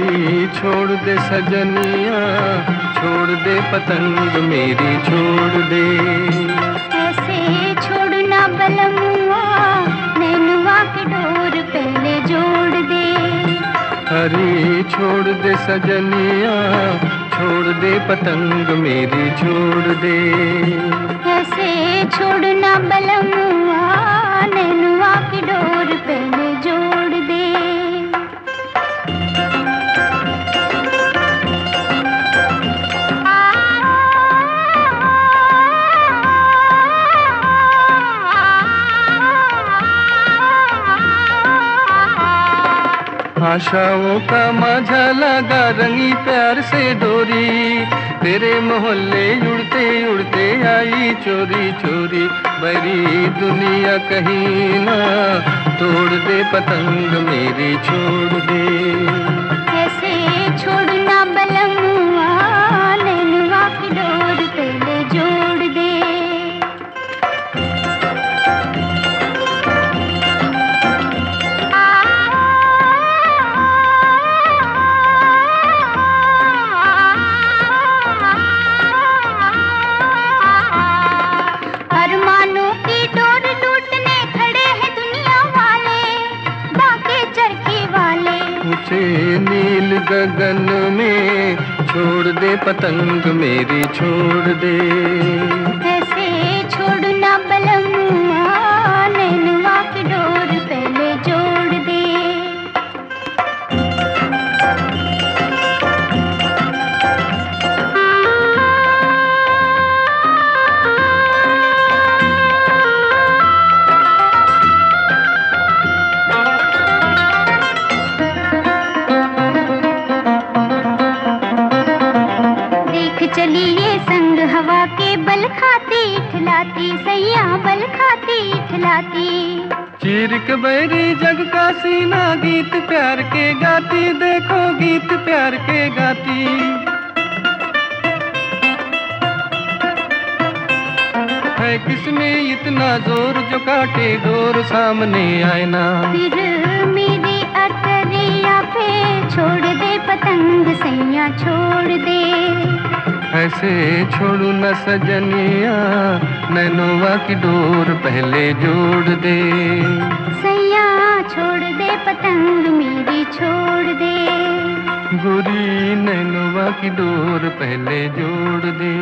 छोड़ दे सजनिया छोड़ दे पतंग मेरी छोड़ दे। ऐसे छोड़ना बलमुआ नैनुआ की डोर पहले जोड़ दे। अरे छोड़ दे सजनिया छोड़ दे पतंग मेरी छोड़ दे। ऐसे छोड़ना बलमुआ नैनुआ की डोर आशाओं का माझा लगा रंगी प्यार से डोरी। तेरे मोहल्ले उड़ते उड़ते आई चोरी चोरी। बड़ी दुनिया कहीं ना, तोड़ दे पतंग मेरी, छोड़ दे। कैसे छोड़ना नील गगन में छोड़ दे पतंग मेरी छोड़ दे। चलिए संग हवा के बल खाती ठिलाती सैया बल खाती ठिलाती चीर बैरी जग का सीना गीत प्यार के गाती देखो गीत प्यार के गाती। है किसमें इतना ज़ोर जो काटे डोर सामने आए ना फिर मेरी अटरिया पे छोड़ दे पतंग सैया छोड़ दे ऐसे छोड़ू न सजनिया नैनोवा की डोर पहले जोड़ दे। सैया छोड़ दे पतंग मेरी छोड़ दे। गोरी नैनोवा की डोर पहले जोड़ दे।